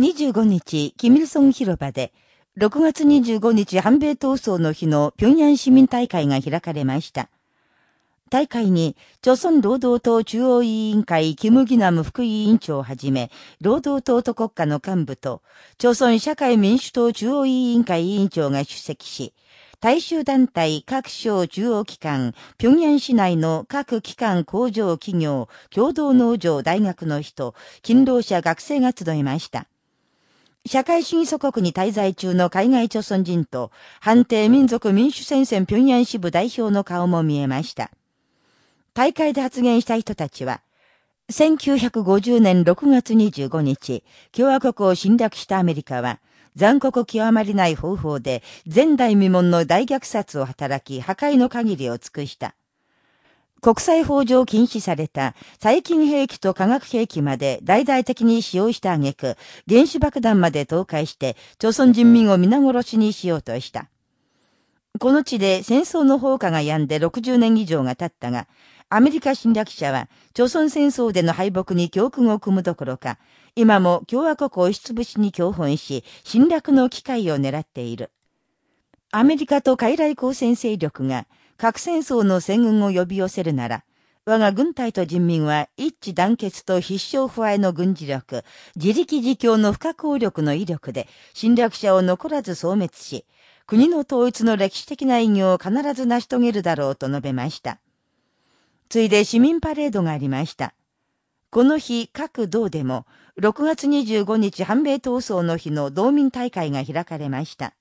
25日、キミルソン広場で、6月25日反米闘争の日の平壌市民大会が開かれました。大会に、朝鮮労働党中央委員会キム・ギナム副委員長をはじめ、労働党と国家の幹部と、朝鮮社会民主党中央委員会委員長が出席し、大衆団体各省中央機関、平壌市内の各機関工場企業、共同農場大学の人、勤労者学生が集いました。社会主義祖国に滞在中の海外朝鮮人と、判定民族民主戦線平壌支部代表の顔も見えました。大会で発言した人たちは、1950年6月25日、共和国を侵略したアメリカは、残酷極まりない方法で前代未聞の大虐殺を働き破壊の限りを尽くした。国際法上禁止された細菌兵器と化学兵器まで大々的に使用した挙句、原子爆弾まで倒壊して、朝鮮人民を皆殺しにしようとした。この地で戦争の放火が止んで60年以上が経ったが、アメリカ侵略者は、朝鮮戦争での敗北に教訓を組むどころか、今も共和国を押しつぶしに共本し、侵略の機会を狙っている。アメリカと海来交戦勢力が、核戦争の戦軍を呼び寄せるなら、我が軍隊と人民は一致団結と必勝不敗の軍事力、自力自強の不可抗力の威力で侵略者を残らず消滅し、国の統一の歴史的な意義を必ず成し遂げるだろうと述べました。ついで市民パレードがありました。この日、各道でも、6月25日反米闘争の日の道民大会が開かれました。